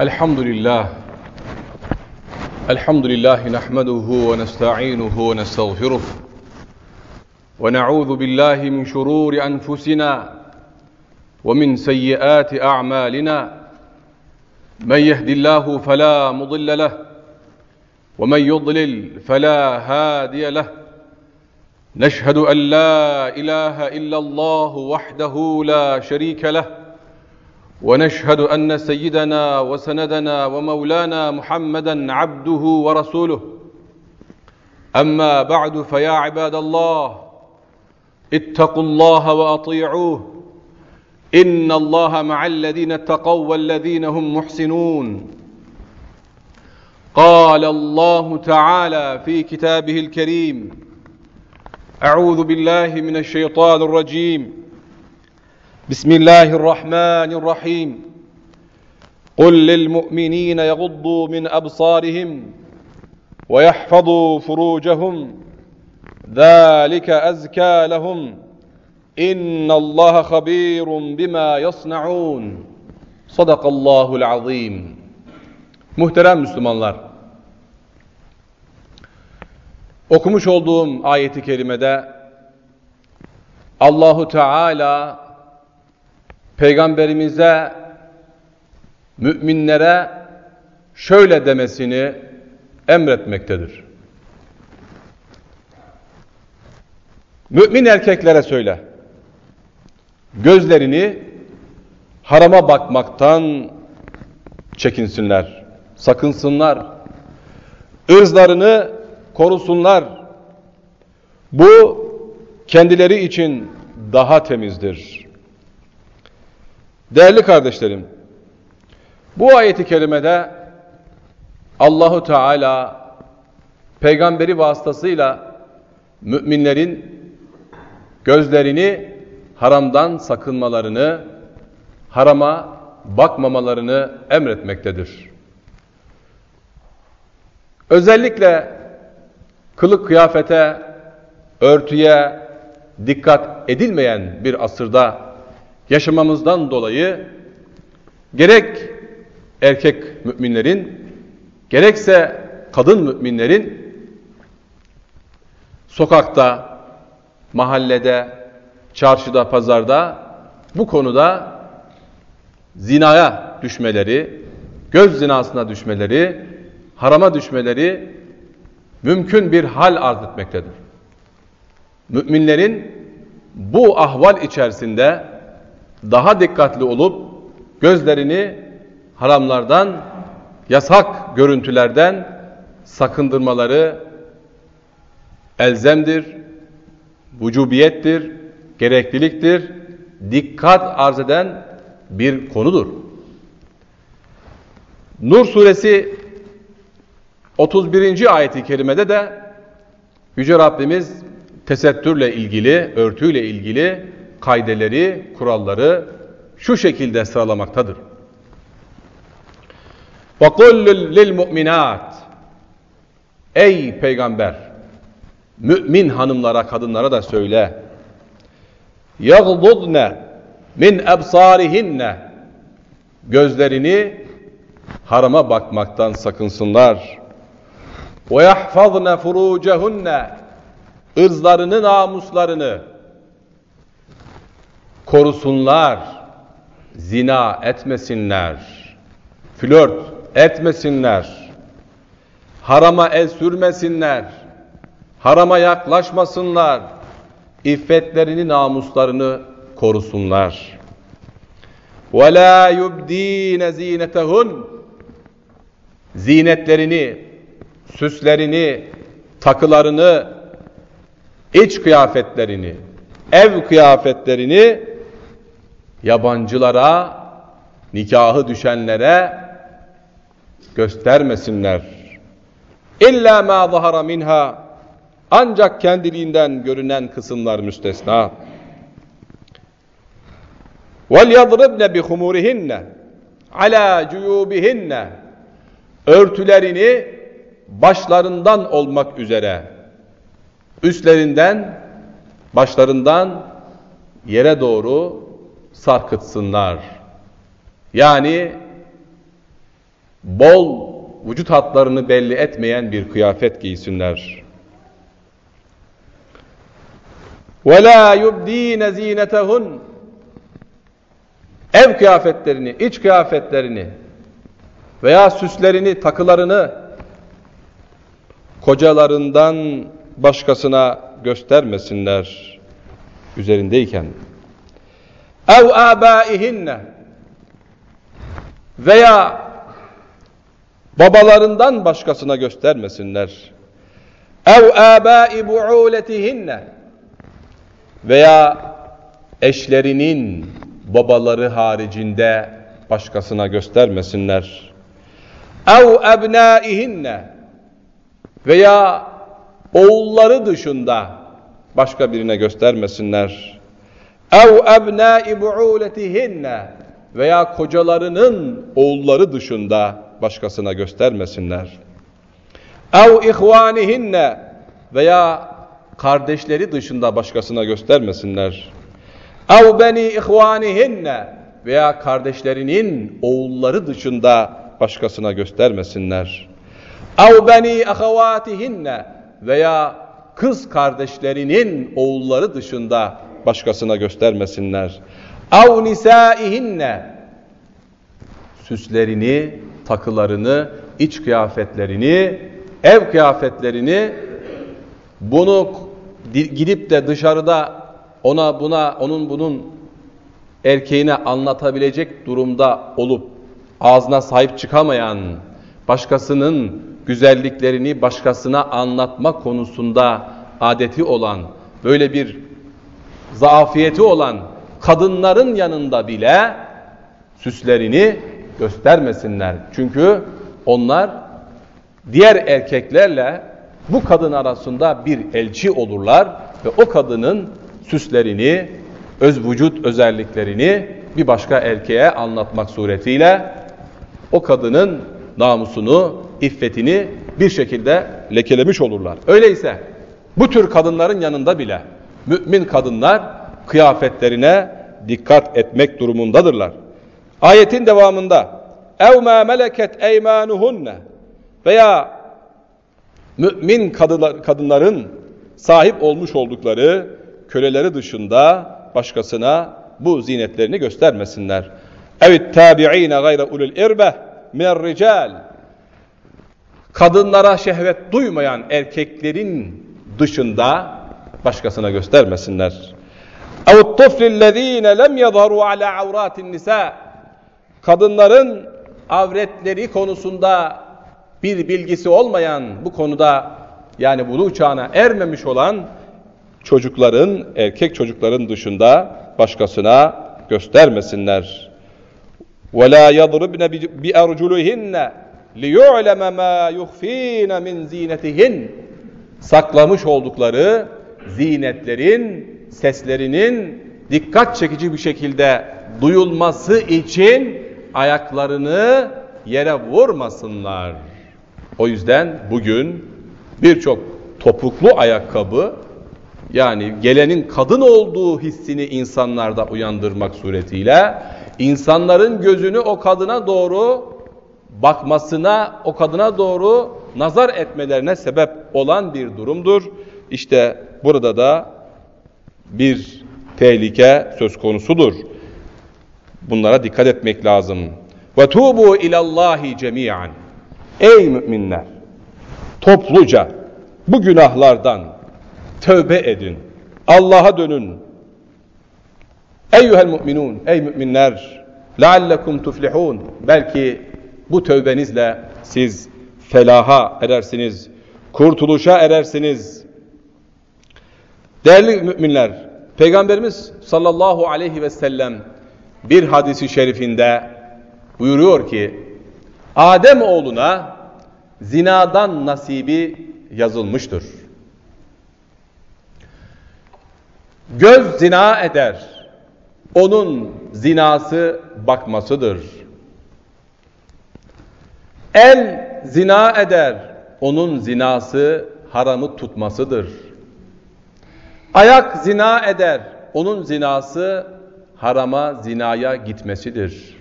الحمد لله. الحمد لله نحمده ونستعينه ونستغفره. ونعوذ بالله من شرور أنفسنا ومن سيئات أعمالنا. من يهد الله فلا مضل له ومن يضلل فلا هادي له. نشهد أن لا إله إلا الله وحده لا شريك له. ونشهد أن سيدنا وسندنا ومولانا محمدا عبده ورسوله. أما بعد فيا عباد الله اتقوا الله وأطيعوه. إن الله مع الذين اتقوا والذين هم محسنون. قال الله تعالى في كتابه الكريم أعوذ بالله من الشيطان الرجيم. بسم الله الرحمن الرحيم قل للمؤمنين يغضوا من أبصارهم ويحفظوا فروجهم ذلك أزكى لهم إن الله خبير بما يصنعون صدق الله العظيم Muhterem Müslümanlar, okumuş olduğum ayeti kerimede Allahu Teala peygamberimize müminlere şöyle demesini emretmektedir. Mümin erkeklere söyle. Gözlerini harama bakmaktan çekinsinler, sakınsınlar. Irzlarını korusunlar. Bu kendileri için daha temizdir. Değerli kardeşlerim, bu ayeti kerimede Allahu Teala peygamberi vasıtasıyla müminlerin gözlerini haramdan sakınmalarını, harama bakmamalarını emretmektedir. Özellikle kılık kıyafete, örtüye dikkat edilmeyen bir asırda yaşamamızdan dolayı gerek erkek müminlerin gerekse kadın müminlerin sokakta, mahallede, çarşıda, pazarda bu konuda zinaya düşmeleri, göz zinasına düşmeleri, harama düşmeleri mümkün bir hal arz etmektedir. Müminlerin bu ahval içerisinde daha dikkatli olup gözlerini haramlardan, yasak görüntülerden sakındırmaları elzemdir, vücubiyettir, gerekliliktir, dikkat arz eden bir konudur. Nur suresi 31. ayeti kerimede de Yüce Rabbimiz tesettürle ilgili, örtüyle ilgili kaideleri, kuralları şu şekilde sıralamaktadır. وَقُلْ لِلْمُؤْمِنَاتِ Ey peygamber! Mümin hanımlara, kadınlara da söyle. يَغْضُضْنَ min ebsarihinne Gözlerini harama bakmaktan sakınsınlar. وَيَحْفَظْنَ فُرُوجَهُنَّ ırzlarını, namuslarını korusunlar, zina etmesinler, flört etmesinler, harama el sürmesinler, harama yaklaşmasınlar, iffetlerini, namuslarını korusunlar. وَلَا يُبْد۪ينَ زِينَتَهُنْ Zinetlerini, süslerini, takılarını, iç kıyafetlerini, ev kıyafetlerini yabancılara, nikahı düşenlere göstermesinler. İlla ma zahara minha ancak kendiliğinden görünen kısımlar müstesna. Vel yadribne bi humurihinne ala cuyubihinne örtülerini başlarından olmak üzere üstlerinden başlarından yere doğru sarkıtsınlar. Yani bol vücut hatlarını belli etmeyen bir kıyafet giysinler. وَلَا يُبْد۪ينَ زِينَتَهُنْ Ev kıyafetlerini, iç kıyafetlerini veya süslerini, takılarını kocalarından başkasına göstermesinler üzerindeyken. ev abaihinne veya babalarından başkasına göstermesinler. ev abai bu'uletihinne veya eşlerinin babaları haricinde başkasına göstermesinler. ev ebnaihinne veya oğulları dışında başka birine göstermesinler. Ev ebnai bu'uletihinne veya kocalarının oğulları dışında başkasına göstermesinler. ev ihvanihinne veya kardeşleri dışında başkasına göstermesinler. ev beni ihvanihinne veya kardeşlerinin oğulları dışında başkasına göstermesinler. ev beni ahavatihinne veya kız kardeşlerinin oğulları dışında başkasına göstermesinler. اَوْ نِسَائِهِنَّ Süslerini, takılarını, iç kıyafetlerini, ev kıyafetlerini bunu gidip de dışarıda ona buna onun bunun erkeğine anlatabilecek durumda olup ağzına sahip çıkamayan başkasının güzelliklerini başkasına anlatma konusunda adeti olan, böyle bir zaafiyeti olan kadınların yanında bile süslerini göstermesinler. Çünkü onlar diğer erkeklerle bu kadın arasında bir elçi olurlar ve o kadının süslerini, öz vücut özelliklerini bir başka erkeğe anlatmak suretiyle o kadının namusunu, iffetini bir şekilde lekelemiş olurlar. Öyleyse bu tür kadınların yanında bile mümin kadınlar kıyafetlerine dikkat etmek durumundadırlar. Ayetin devamında ev ma meleket eymanuhunne veya mümin kadınların sahip olmuş oldukları köleleri dışında başkasına bu zinetlerini göstermesinler. Evet tabi'ine gayre ulul irbe minel rical kadınlara şehvet duymayan erkeklerin dışında başkasına göstermesinler. اَوْ الطُّفْلِ الَّذ۪ينَ لَمْ يَظْهَرُوا عَلَى عَوْرَاتِ النِّسَاءِ Kadınların avretleri konusunda bir bilgisi olmayan bu konuda yani buluğ çağına ermemiş olan çocukların, erkek çocukların dışında başkasına göstermesinler. وَلَا يَضْرِبْنَ بِأَرْجُلُهِنَّ لِيُعْلَمَ مَا يُخْف۪ينَ مِنْ زِينَتِهِنَّ Saklamış oldukları zinetlerin, seslerinin dikkat çekici bir şekilde duyulması için ayaklarını yere vurmasınlar. O yüzden bugün birçok topuklu ayakkabı yani gelenin kadın olduğu hissini insanlarda uyandırmak suretiyle insanların gözünü o kadına doğru bakmasına, o kadına doğru nazar etmelerine sebep olan bir durumdur. İşte burada da bir tehlike söz konusudur. Bunlara dikkat etmek lazım. Ve tubu ilallahi cemiyan. Ey müminler! Topluca bu günahlardan tövbe edin. Allah'a dönün. Eyyuhel müminun, ey müminler, leallekum tuflihun. Belki bu tövbenizle siz felaha erersiniz, kurtuluşa erersiniz. Değerli müminler, Peygamberimiz sallallahu aleyhi ve sellem bir hadisi şerifinde buyuruyor ki, Adem oğluna zinadan nasibi yazılmıştır. Göz zina eder, onun zinası bakmasıdır. El zina eder, onun zinası haramı tutmasıdır. Ayak zina eder, onun zinası harama, zinaya gitmesidir.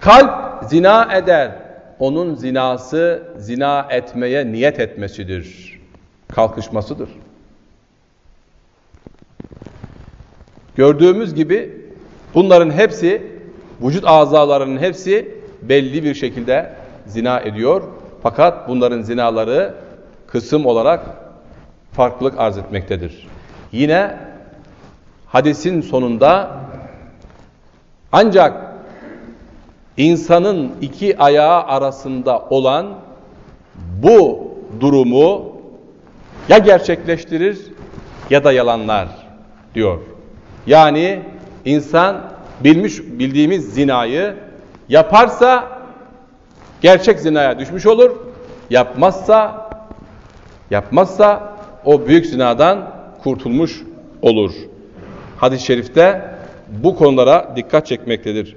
Kalp zina eder. Onun zinası zina etmeye niyet etmesidir. Kalkışmasıdır. Gördüğümüz gibi bunların hepsi, vücut azalarının hepsi belli bir şekilde zina ediyor. Fakat bunların zinaları kısım olarak farklılık arz etmektedir. Yine hadisin sonunda ancak insanın iki ayağı arasında olan bu durumu ya gerçekleştirir ya da yalanlar diyor. Yani insan bilmiş bildiğimiz zinayı yaparsa gerçek zinaya düşmüş olur. Yapmazsa yapmazsa o büyük zinadan kurtulmuş olur. Hadis-i şerifte bu konulara dikkat çekmektedir.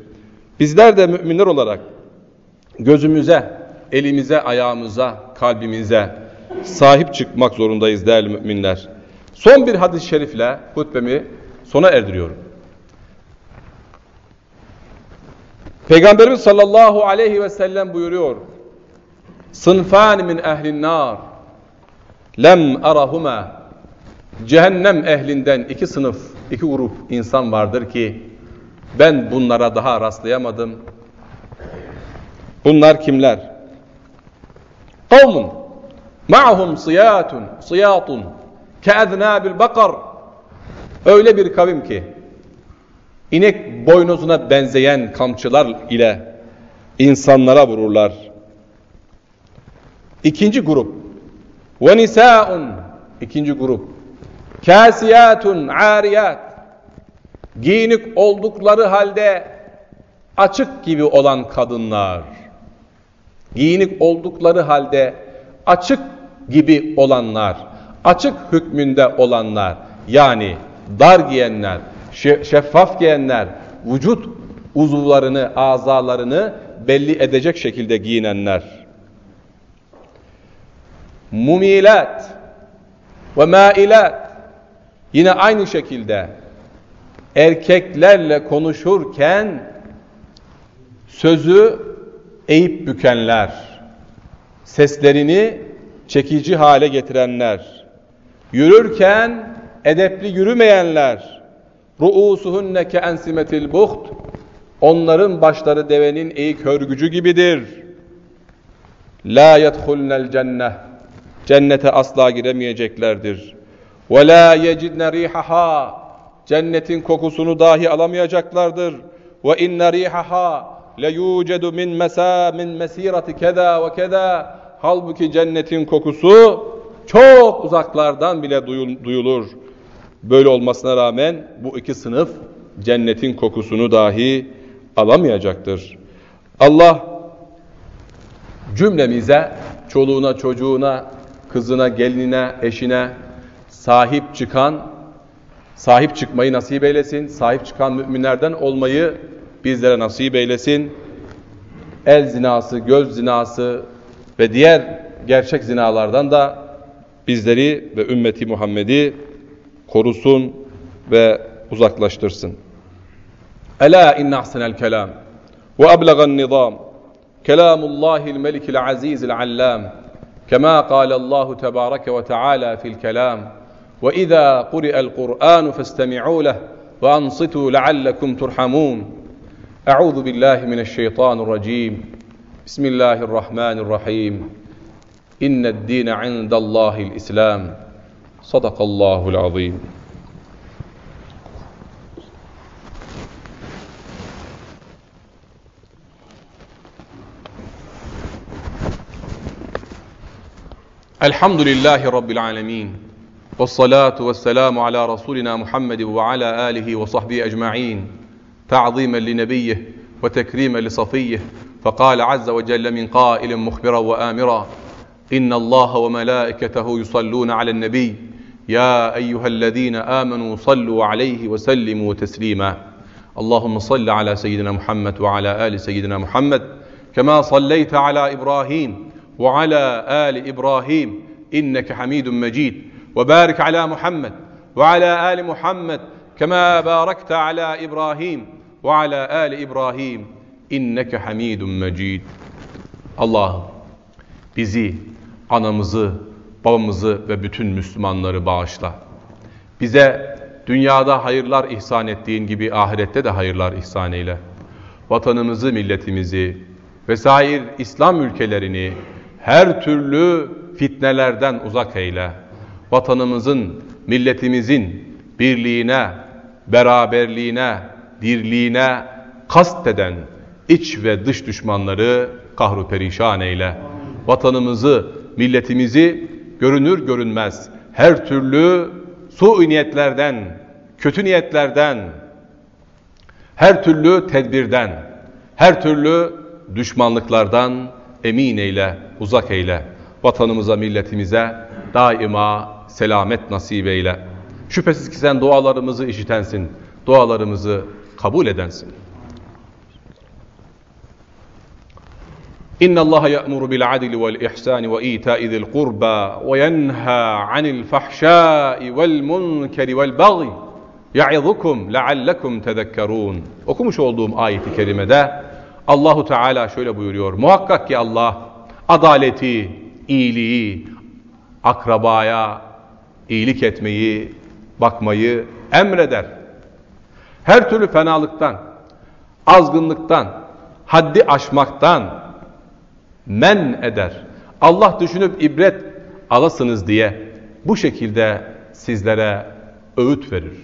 Bizler de müminler olarak gözümüze, elimize, ayağımıza, kalbimize sahip çıkmak zorundayız değerli müminler. Son bir hadis-i şerifle hutbemi sona erdiriyorum. Peygamberimiz sallallahu aleyhi ve sellem buyuruyor. Sınfan min ehlin nar lem arahuma cehennem ehlinden iki sınıf, iki grup insan vardır ki ben bunlara daha rastlayamadım. Bunlar kimler? Kavmun ma'hum siyatun, siyatun ke'eznâbil bakar Öyle bir kavim ki inek boynuzuna benzeyen kamçılar ile insanlara vururlar. İkinci grup ve nisaun ikinci grup. Kasiyatun ariyat. Giyinik oldukları halde açık gibi olan kadınlar. Giyinik oldukları halde açık gibi olanlar açık hükmünde olanlar yani dar giyenler, şeffaf giyenler, vücut uzuvlarını, azalarını belli edecek şekilde giyinenler. Mumilat ve mailat yine aynı şekilde erkeklerle konuşurken sözü eğip bükenler, seslerini çekici hale getirenler, yürürken edepli yürümeyenler ruusuhunne ke ensimetil buht onların başları devenin eğik hörgücü gibidir. La yedhulnel cenneh cennete asla giremeyeceklerdir. La yecidne rihaha cennetin kokusunu dahi alamayacaklardır. Le yucedu min mesa min mesirati keda ve keda halbuki cennetin kokusu çok uzaklardan bile duyulur. Böyle olmasına rağmen bu iki sınıf cennetin kokusunu dahi alamayacaktır. Allah cümlemize, çoluğuna, çocuğuna, kızına, gelinine, eşine sahip çıkan, sahip çıkmayı nasip eylesin. Sahip çıkan müminlerden olmayı bizlere nasip eylesin. El zinası, göz zinası ve diğer gerçek zinalardan da bizleri ve ümmeti Muhammed'i korusun ve uzaklaştırsın. Ela inne ahsenel kelam ve ablagan nizam kelamullahil melikil azizil allam كما قال الله تبارك وتعالى في الكلام وإذا قرئ القرآن فاستمعوا له وأنصتوا لعلكم ترحمون. أعوذ بالله من الشيطان الرجيم. بسم الله الرحمن الرحيم. إن الدين عند الله الإسلام. Sadakallahul azim. الحمد لله رب العالمين والصلاة والسلام على رسولنا محمد وعلى آله وصحبه أجمعين تعظيما لنبيه وتكريما لصفيه فقال عز وجل من قائل مخبرا وآمرا إن الله وملائكته يصلون على النبي يا أيها الذين آمنوا صلوا عليه وسلموا تسليما. اللهم صل على سيدنا محمد وعلى آل سيدنا محمد كما صليت على إبراهيم وعلى ال ابراهيم انك حميد مجيد وبارك على محمد وعلى ال محمد كما باركت على ابراهيم وعلى ال ابراهيم inneke hamidun mecid. Allah'ım bizi, anamızı, babamızı ve bütün Müslümanları bağışla. Bize dünyada hayırlar ihsan ettiğin gibi ahirette de hayırlar ihsan eyle. Vatanımızı, milletimizi vesair İslam ülkelerini her türlü fitnelerden uzak eyle. Vatanımızın, milletimizin birliğine, beraberliğine, dirliğine kast eden iç ve dış düşmanları kahru perişan eyle. Vatanımızı, milletimizi görünür görünmez her türlü su niyetlerden, kötü niyetlerden, her türlü tedbirden, her türlü düşmanlıklardan emin eyle, uzak eyle. Vatanımıza, milletimize daima selamet nasip eyle. Şüphesiz ki sen dualarımızı işitensin, dualarımızı kabul edensin. İnna Allah ya'muru bil adli vel ihsani ve ita'i zil kurba ve yenha anil fahşai vel munkeri vel bagyi ya'izukum leallekum tezekkerun. Okumuş olduğum ayeti kerimede Allahu Teala şöyle buyuruyor. Muhakkak ki Allah adaleti, iyiliği, akrabaya iyilik etmeyi, bakmayı emreder. Her türlü fenalıktan, azgınlıktan, haddi aşmaktan, men eder. Allah düşünüp ibret alasınız diye bu şekilde sizlere öğüt verir.